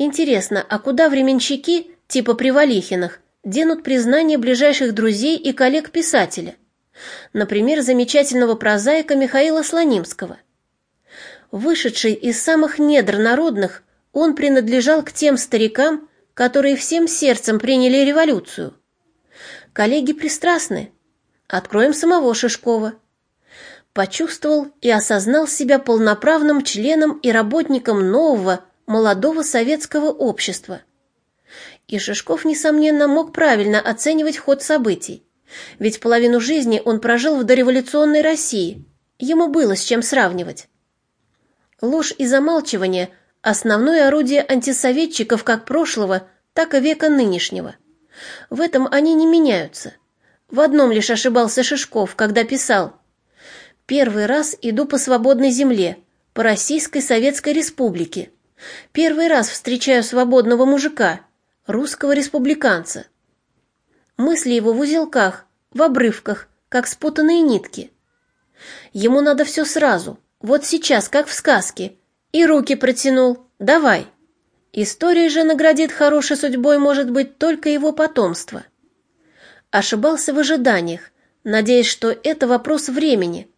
Интересно, а куда временщики, типа Привалихиных, денут признание ближайших друзей и коллег писателя? Например, замечательного прозаика Михаила Слонимского. Вышедший из самых недр народных, он принадлежал к тем старикам, которые всем сердцем приняли революцию. Коллеги пристрастны. Откроем самого Шишкова. Почувствовал и осознал себя полноправным членом и работником нового, молодого советского общества. И Шишков, несомненно, мог правильно оценивать ход событий. Ведь половину жизни он прожил в дореволюционной России. Ему было с чем сравнивать. Ложь и замалчивание – основное орудие антисоветчиков как прошлого, так и века нынешнего. В этом они не меняются. В одном лишь ошибался Шишков, когда писал «Первый раз иду по свободной земле, по Российской Советской Республике. Первый раз встречаю свободного мужика, русского республиканца. Мысли его в узелках, в обрывках, как спутанные нитки. Ему надо все сразу, вот сейчас, как в сказке. И руки протянул. Давай. История же наградит хорошей судьбой, может быть, только его потомство. Ошибался в ожиданиях, надеясь, что это вопрос времени.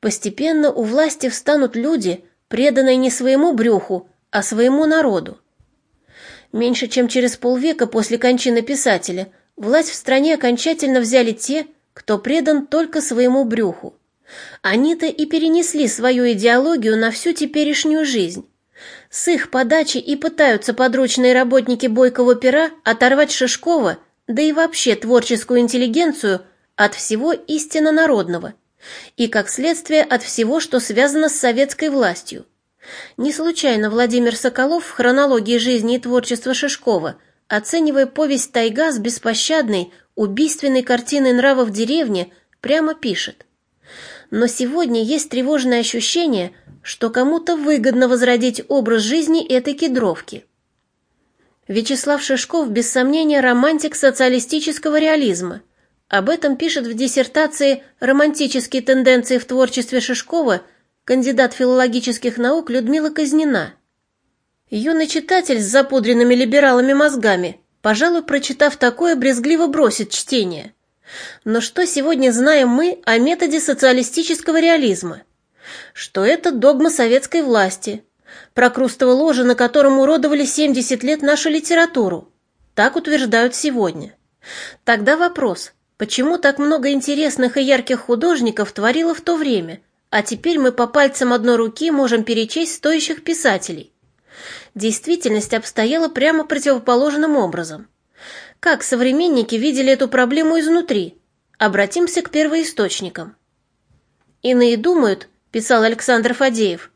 Постепенно у власти встанут люди, преданные не своему брюху, а своему народу. Меньше чем через полвека после кончины писателя власть в стране окончательно взяли те, кто предан только своему брюху. Они-то и перенесли свою идеологию на всю теперешнюю жизнь. С их подачи и пытаются подручные работники Бойкова пера оторвать Шишкова, да и вообще творческую интеллигенцию от всего истинно народного и, как следствие, от всего, что связано с советской властью. Не случайно Владимир Соколов в хронологии жизни и творчества Шишкова, оценивая повесть «Тайга» с беспощадной, убийственной картиной нрава в деревне, прямо пишет. Но сегодня есть тревожное ощущение, что кому-то выгодно возродить образ жизни этой кедровки. Вячеслав Шишков, без сомнения, романтик социалистического реализма. Об этом пишет в диссертации «Романтические тенденции в творчестве Шишкова» кандидат филологических наук Людмила Казнина. Юный читатель с запудренными либералами мозгами, пожалуй, прочитав такое, брезгливо бросит чтение. Но что сегодня знаем мы о методе социалистического реализма? Что это догма советской власти, прокрустово ложе, на котором уродовали 70 лет нашу литературу. Так утверждают сегодня. Тогда вопрос, почему так много интересных и ярких художников творило в то время – а теперь мы по пальцам одной руки можем перечесть стоящих писателей. Действительность обстояла прямо противоположным образом. Как современники видели эту проблему изнутри? Обратимся к первоисточникам. Иные думают, писал Александр Фадеев,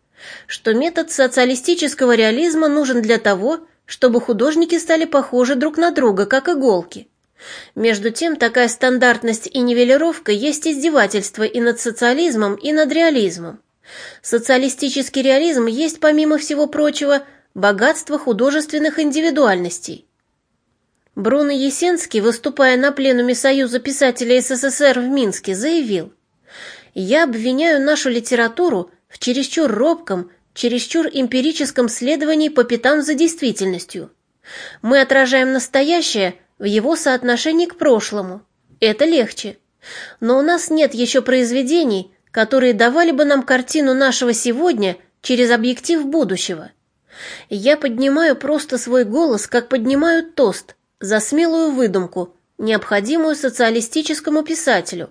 что метод социалистического реализма нужен для того, чтобы художники стали похожи друг на друга, как иголки. Между тем, такая стандартность и нивелировка есть издевательство и над социализмом, и над реализмом. Социалистический реализм есть, помимо всего прочего, богатство художественных индивидуальностей. Бруно Есенский, выступая на пленуме Союза писателей СССР в Минске, заявил «Я обвиняю нашу литературу в чересчур робком, чересчур эмпирическом следовании по пятам за действительностью. Мы отражаем настоящее – в его соотношении к прошлому. Это легче. Но у нас нет еще произведений, которые давали бы нам картину нашего сегодня через объектив будущего. Я поднимаю просто свой голос, как поднимаю тост, за смелую выдумку, необходимую социалистическому писателю,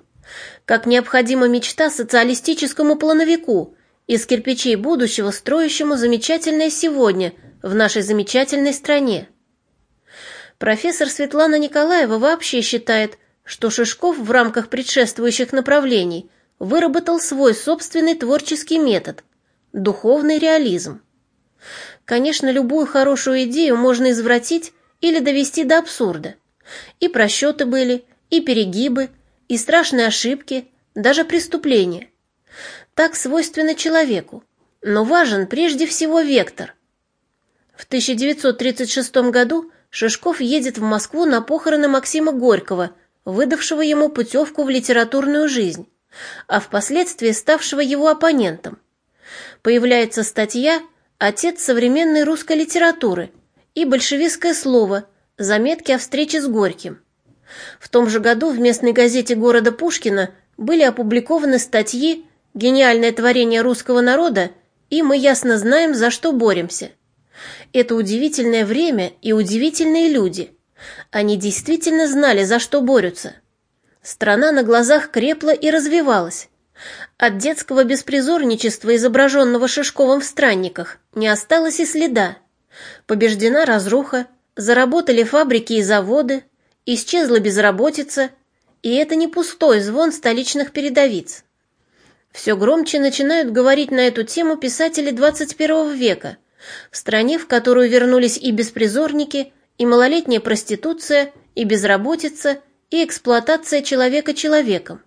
как необходима мечта социалистическому плановику, из кирпичей будущего, строящему замечательное сегодня в нашей замечательной стране. Профессор Светлана Николаева вообще считает, что Шишков в рамках предшествующих направлений выработал свой собственный творческий метод – духовный реализм. Конечно, любую хорошую идею можно извратить или довести до абсурда. И просчеты были, и перегибы, и страшные ошибки, даже преступления. Так свойственно человеку, но важен прежде всего вектор. В 1936 году Шишков едет в Москву на похороны Максима Горького, выдавшего ему путевку в литературную жизнь, а впоследствии ставшего его оппонентом. Появляется статья «Отец современной русской литературы», и большевистское слово «Заметки о встрече с Горьким». В том же году в местной газете города Пушкина были опубликованы статьи «Гениальное творение русского народа» и «Мы ясно знаем, за что боремся». Это удивительное время и удивительные люди. Они действительно знали, за что борются. Страна на глазах крепла и развивалась. От детского беспризорничества, изображенного Шишковым в «Странниках», не осталось и следа. Побеждена разруха, заработали фабрики и заводы, исчезла безработица, и это не пустой звон столичных передовиц. Все громче начинают говорить на эту тему писатели 21 века, в стране, в которую вернулись и беспризорники, и малолетняя проституция, и безработица, и эксплуатация человека человеком.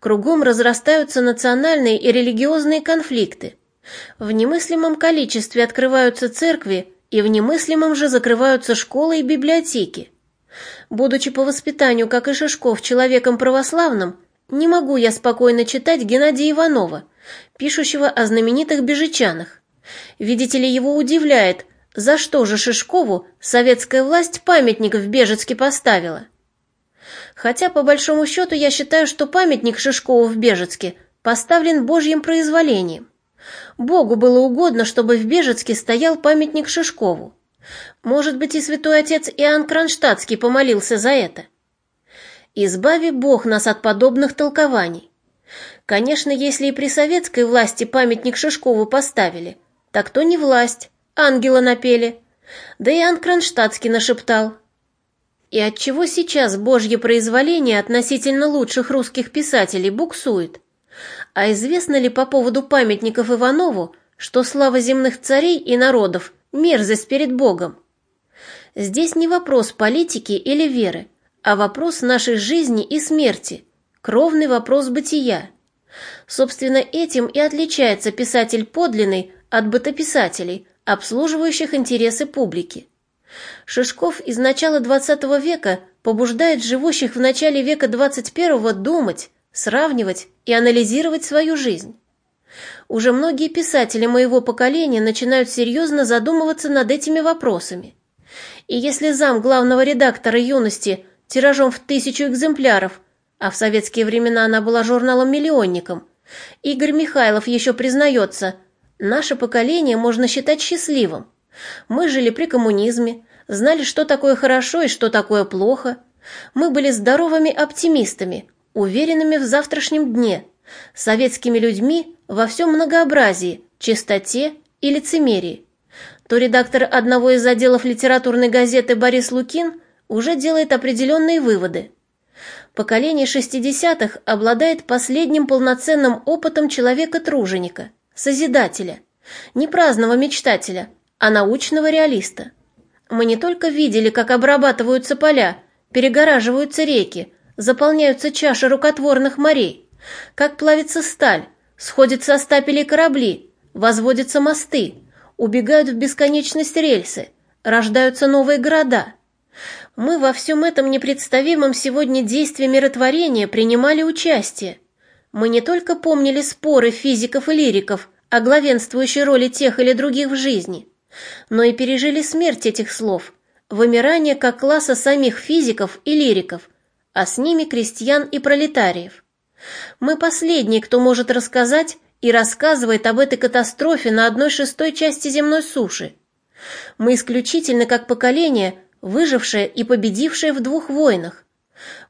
Кругом разрастаются национальные и религиозные конфликты. В немыслимом количестве открываются церкви, и в немыслимом же закрываются школы и библиотеки. Будучи по воспитанию, как и Шишков, человеком православным, не могу я спокойно читать Геннадия Иванова, пишущего о знаменитых бежичанах. Видите ли, его удивляет, за что же Шишкову советская власть памятник в Бежецке поставила. Хотя, по большому счету, я считаю, что памятник Шишкову в Бежецке поставлен Божьим произволением. Богу было угодно, чтобы в Бежецке стоял памятник Шишкову. Может быть, и святой отец Иоанн Кронштадтский помолился за это. Избави Бог нас от подобных толкований. Конечно, если и при советской власти памятник Шишкову поставили, так то не власть, ангела напели. Да и Иоанн Кронштадтский нашептал. И отчего сейчас Божье произволение относительно лучших русских писателей буксует? А известно ли по поводу памятников Иванову, что слава земных царей и народов – мерзость перед Богом? Здесь не вопрос политики или веры, а вопрос нашей жизни и смерти, кровный вопрос бытия. Собственно, этим и отличается писатель подлинный от бытописателей, обслуживающих интересы публики. Шишков из начала XX века побуждает живущих в начале века XXI думать, сравнивать и анализировать свою жизнь. Уже многие писатели моего поколения начинают серьезно задумываться над этими вопросами. И если зам главного редактора «Юности» тиражом в тысячу экземпляров, а в советские времена она была журналом-миллионником, Игорь Михайлов еще признается, наше поколение можно считать счастливым. Мы жили при коммунизме, знали, что такое хорошо и что такое плохо. Мы были здоровыми оптимистами, уверенными в завтрашнем дне, советскими людьми во всем многообразии, чистоте и лицемерии. То редактор одного из отделов литературной газеты Борис Лукин уже делает определенные выводы. Поколение 60-х обладает последним полноценным опытом человека-труженика, созидателя, не праздного мечтателя, а научного реалиста. Мы не только видели, как обрабатываются поля, перегораживаются реки, заполняются чаши рукотворных морей, как плавится сталь, сходят со стапелей корабли, возводятся мосты, убегают в бесконечность рельсы, рождаются новые города. Мы во всем этом непредставимом сегодня действии миротворения принимали участие. Мы не только помнили споры физиков и лириков о главенствующей роли тех или других в жизни, но и пережили смерть этих слов, вымирание как класса самих физиков и лириков, а с ними крестьян и пролетариев. Мы последние, кто может рассказать и рассказывает об этой катастрофе на одной шестой части земной суши. Мы исключительно как поколение, выжившее и победившее в двух войнах.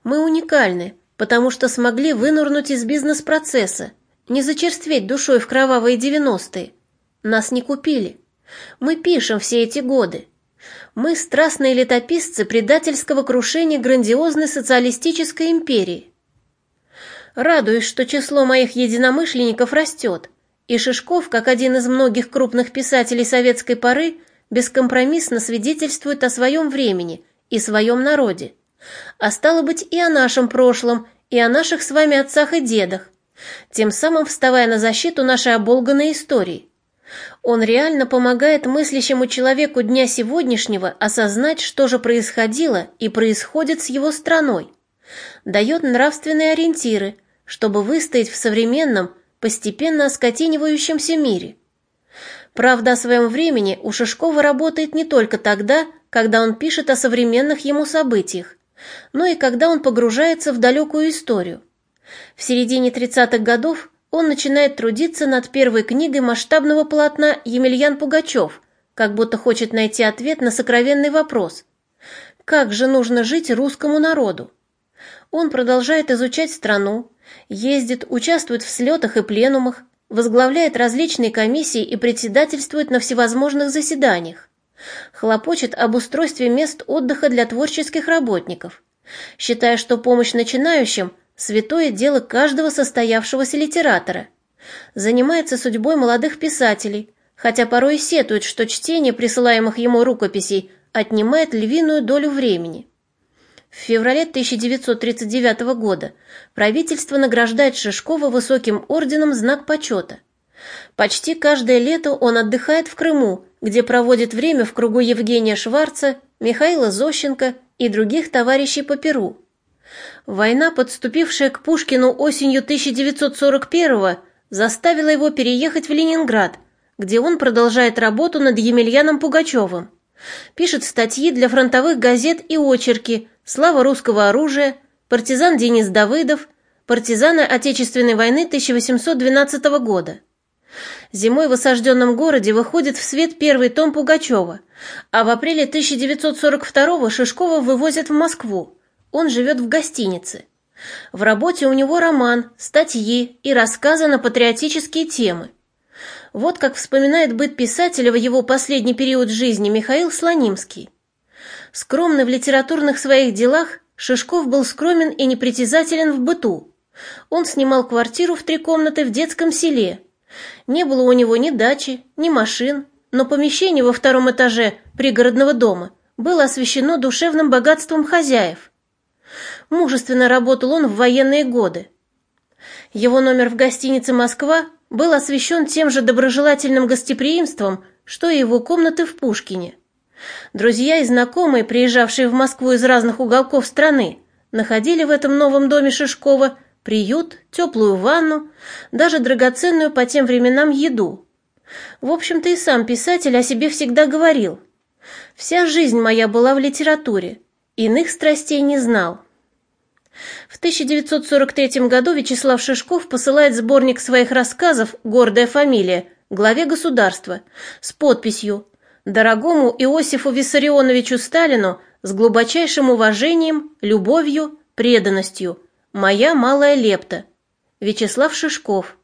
Мы уникальны, потому что смогли вынурнуть из бизнес-процесса, не зачерстветь душой в кровавые девяностые. Нас не купили. Мы пишем все эти годы. Мы страстные летописцы предательского крушения грандиозной социалистической империи. Радуюсь, что число моих единомышленников растет, и Шишков, как один из многих крупных писателей советской поры, бескомпромиссно свидетельствует о своем времени и своем народе, а стало быть и о нашем прошлом, и о наших с вами отцах и дедах, тем самым вставая на защиту нашей оболганной истории. Он реально помогает мыслящему человеку дня сегодняшнего осознать, что же происходило и происходит с его страной. Дает нравственные ориентиры, чтобы выстоять в современном, постепенно оскотинивающемся мире. Правда, о своем времени у Шишкова работает не только тогда, когда он пишет о современных ему событиях, но и когда он погружается в далекую историю. В середине 30-х годов он начинает трудиться над первой книгой масштабного полотна «Емельян Пугачев», как будто хочет найти ответ на сокровенный вопрос «Как же нужно жить русскому народу?». Он продолжает изучать страну, ездит, участвует в слетах и пленумах, возглавляет различные комиссии и председательствует на всевозможных заседаниях. Хлопочет об устройстве мест отдыха для творческих работников, считая, что помощь начинающим – святое дело каждого состоявшегося литератора. Занимается судьбой молодых писателей, хотя порой сетует, что чтение присылаемых ему рукописей отнимает львиную долю времени. В феврале 1939 года правительство награждает Шишкова высоким орденом «Знак почета». Почти каждое лето он отдыхает в Крыму, где проводит время в кругу Евгения Шварца, Михаила Зощенко и других товарищей по Перу. Война, подступившая к Пушкину осенью 1941 заставила его переехать в Ленинград, где он продолжает работу над Емельяном Пугачевым. Пишет статьи для фронтовых газет и очерки «Слава русского оружия», «Партизан Денис Давыдов», «Партизаны Отечественной войны 1812 года». Зимой в осажденном городе выходит в свет первый том Пугачева, а в апреле 1942 Шишкова вывозят в Москву. Он живет в гостинице. В работе у него роман, статьи и рассказы на патриотические темы. Вот как вспоминает быт писателя в его последний период жизни Михаил Слонимский. Скромный в литературных своих делах, Шишков был скромен и непритязателен в быту. Он снимал квартиру в три комнаты в детском селе. Не было у него ни дачи, ни машин, но помещение во втором этаже пригородного дома было освещено душевным богатством хозяев. Мужественно работал он в военные годы. Его номер в гостинице «Москва» был освещен тем же доброжелательным гостеприимством, что и его комнаты в Пушкине. Друзья и знакомые, приезжавшие в Москву из разных уголков страны, находили в этом новом доме Шишкова приют, теплую ванну, даже драгоценную по тем временам еду. В общем-то и сам писатель о себе всегда говорил. «Вся жизнь моя была в литературе, иных страстей не знал». В 1943 году Вячеслав Шишков посылает сборник своих рассказов «Гордая фамилия» главе государства с подписью «Дорогому Иосифу Виссарионовичу Сталину с глубочайшим уважением, любовью, преданностью. Моя малая лепта. Вячеслав Шишков.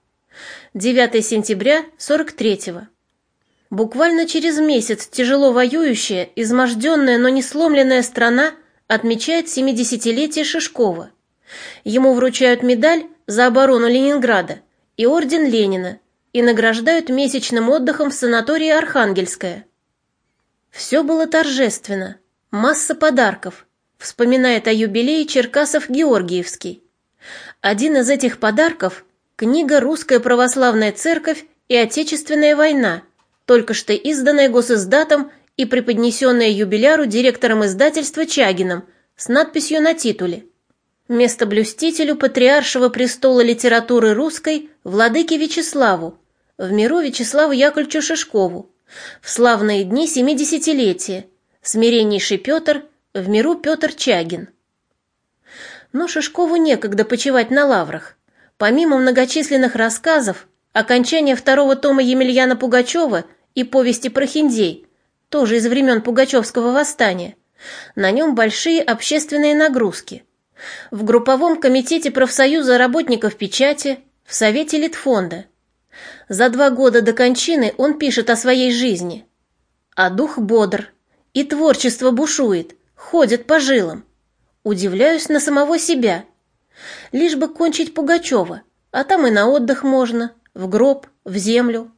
9 сентября 43-го». Буквально через месяц тяжело воюющая, изможденная, но не сломленная страна – отмечает 70-летие Шишкова. Ему вручают медаль за оборону Ленинграда и орден Ленина и награждают месячным отдыхом в санатории Архангельская. Все было торжественно, масса подарков, вспоминает о юбилее Черкасов-Георгиевский. Один из этих подарков – книга «Русская православная церковь и Отечественная война», только что изданная госиздатом и преподнесенная юбиляру директором издательства Чагином с надписью на титуле «Местоблюстителю Патриаршего престола литературы русской Владыке Вячеславу, в миру Вячеславу Яковлевичу Шишкову, в славные дни семидесятилетия, смиреннейший Петр, в миру Петр Чагин». Но Шишкову некогда почивать на лаврах. Помимо многочисленных рассказов, окончания второго тома Емельяна Пугачева и повести про Хиндей – тоже из времен Пугачевского восстания. На нем большие общественные нагрузки. В групповом комитете профсоюза работников печати, в совете Литфонда. За два года до кончины он пишет о своей жизни. А дух бодр, и творчество бушует, ходит по жилам. Удивляюсь на самого себя. Лишь бы кончить Пугачева, а там и на отдых можно, в гроб, в землю.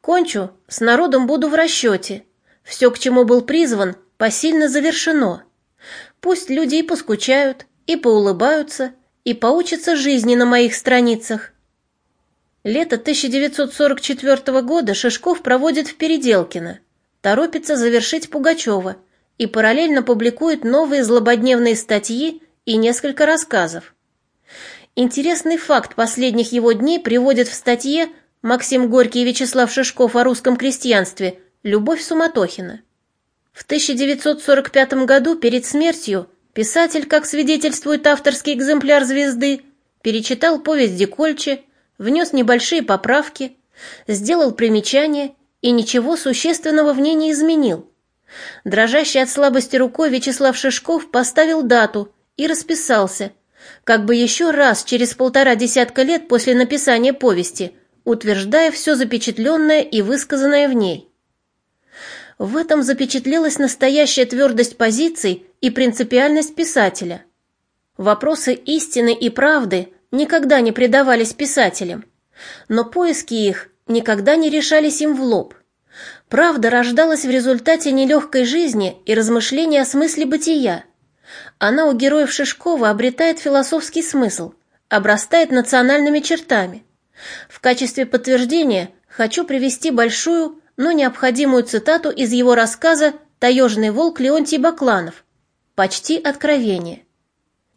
Кончу, с народом буду в расчете, все, к чему был призван, посильно завершено. Пусть люди и поскучают, и поулыбаются, и поучатся жизни на моих страницах. Лето 1944 года Шишков проводит в Переделкино, торопится завершить Пугачева и параллельно публикует новые злободневные статьи и несколько рассказов. Интересный факт последних его дней приводит в статье Максим Горький и Вячеслав Шишков о русском крестьянстве, Любовь Суматохина. В 1945 году перед смертью писатель, как свидетельствует авторский экземпляр «Звезды», перечитал повесть Декольче, внес небольшие поправки, сделал примечания и ничего существенного в ней не изменил. Дрожащий от слабости рукой Вячеслав Шишков поставил дату и расписался, как бы еще раз через полтора десятка лет после написания повести, утверждая все запечатленное и высказанное в ней. В этом запечатлелась настоящая твердость позиций и принципиальность писателя. Вопросы истины и правды никогда не предавались писателям, но поиски их никогда не решались им в лоб. Правда рождалась в результате нелегкой жизни и размышлений о смысле бытия. Она у героев Шишкова обретает философский смысл, обрастает национальными чертами. В качестве подтверждения хочу привести большую, но необходимую цитату из его рассказа «Таежный волк» Леонтий Бакланов. Почти откровение.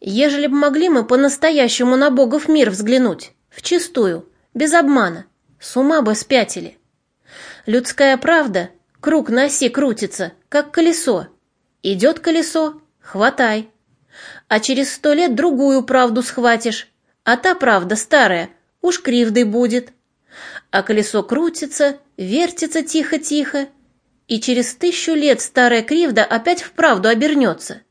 «Ежели б могли мы по-настоящему на Богов мир взглянуть, вчистую, без обмана, с ума бы спятили. Людская правда, круг на оси крутится, как колесо. Идет колесо, хватай. А через сто лет другую правду схватишь, а та правда старая, уж кривдой будет а колесо крутится, вертится тихо-тихо, и через тысячу лет старая кривда опять вправду обернется.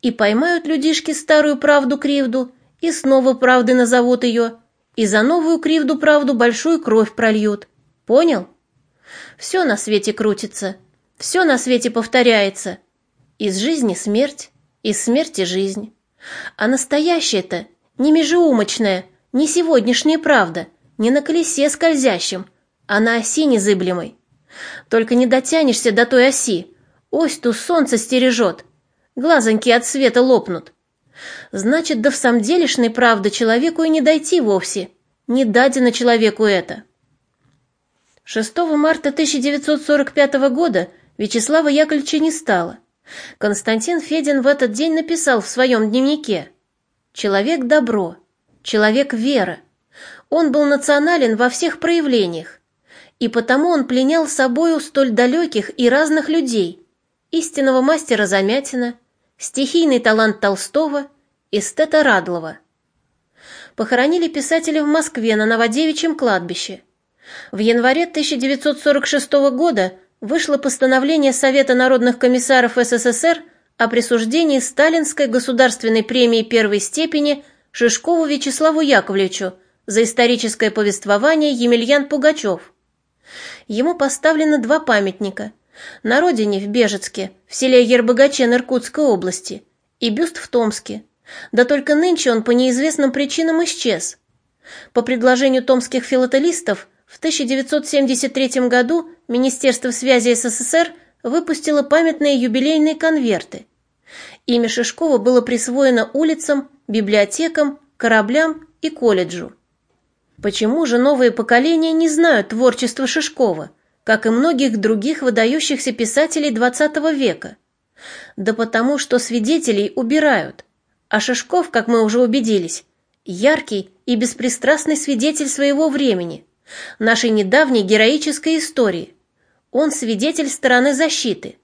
И поймают людишки старую правду-кривду, и снова правды назовут ее, и за новую кривду-правду большую кровь прольют. Понял? Все на свете крутится, все на свете повторяется. Из жизни смерть, из смерти жизнь. А настоящее-то не межеумочная, не сегодняшняя правда — не на колесе скользящем, а на оси незыблемой. Только не дотянешься до той оси, ось ту солнце стережет, глазоньки от света лопнут. Значит, да в самом делешной правды человеку и не дойти вовсе, не дадено человеку это. 6 марта 1945 года Вячеслава Яковлевича не стало. Константин Федин в этот день написал в своем дневнике «Человек добро, человек вера, он был национален во всех проявлениях, и потому он пленял собою столь далеких и разных людей, истинного мастера Замятина, стихийный талант Толстого, эстета Радлова. Похоронили писателя в Москве на Новодевичьем кладбище. В январе 1946 года вышло постановление Совета народных комиссаров СССР о присуждении Сталинской государственной премии первой степени Шишкову Вячеславу Яковлевичу за историческое повествование Емельян Пугачев. Ему поставлены два памятника. На родине в Бежецке, в селе Ербогачен Иркутской области, и бюст в Томске. Да только нынче он по неизвестным причинам исчез. По предложению томских филателистов в 1973 году Министерство связи СССР выпустило памятные юбилейные конверты. Имя Шишкова было присвоено улицам, библиотекам, кораблям и колледжу. Почему же новые поколения не знают творчества Шишкова, как и многих других выдающихся писателей XX века? Да потому что свидетелей убирают. А Шишков, как мы уже убедились, яркий и беспристрастный свидетель своего времени, нашей недавней героической истории. Он свидетель стороны защиты.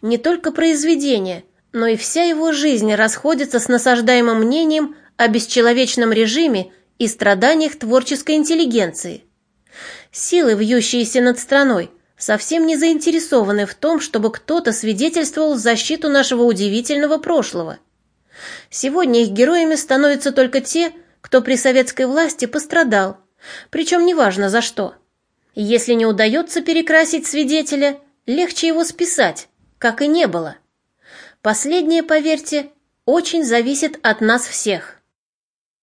Не только произведения, но и вся его жизнь расходится с насаждаемым мнением о бесчеловечном режиме и страданиях творческой интеллигенции. Силы, вьющиеся над страной, совсем не заинтересованы в том, чтобы кто-то свидетельствовал в защиту нашего удивительного прошлого. Сегодня их героями становятся только те, кто при советской власти пострадал, причем неважно за что. Если не удается перекрасить свидетеля, легче его списать, как и не было. Последнее, поверьте, очень зависит от нас всех.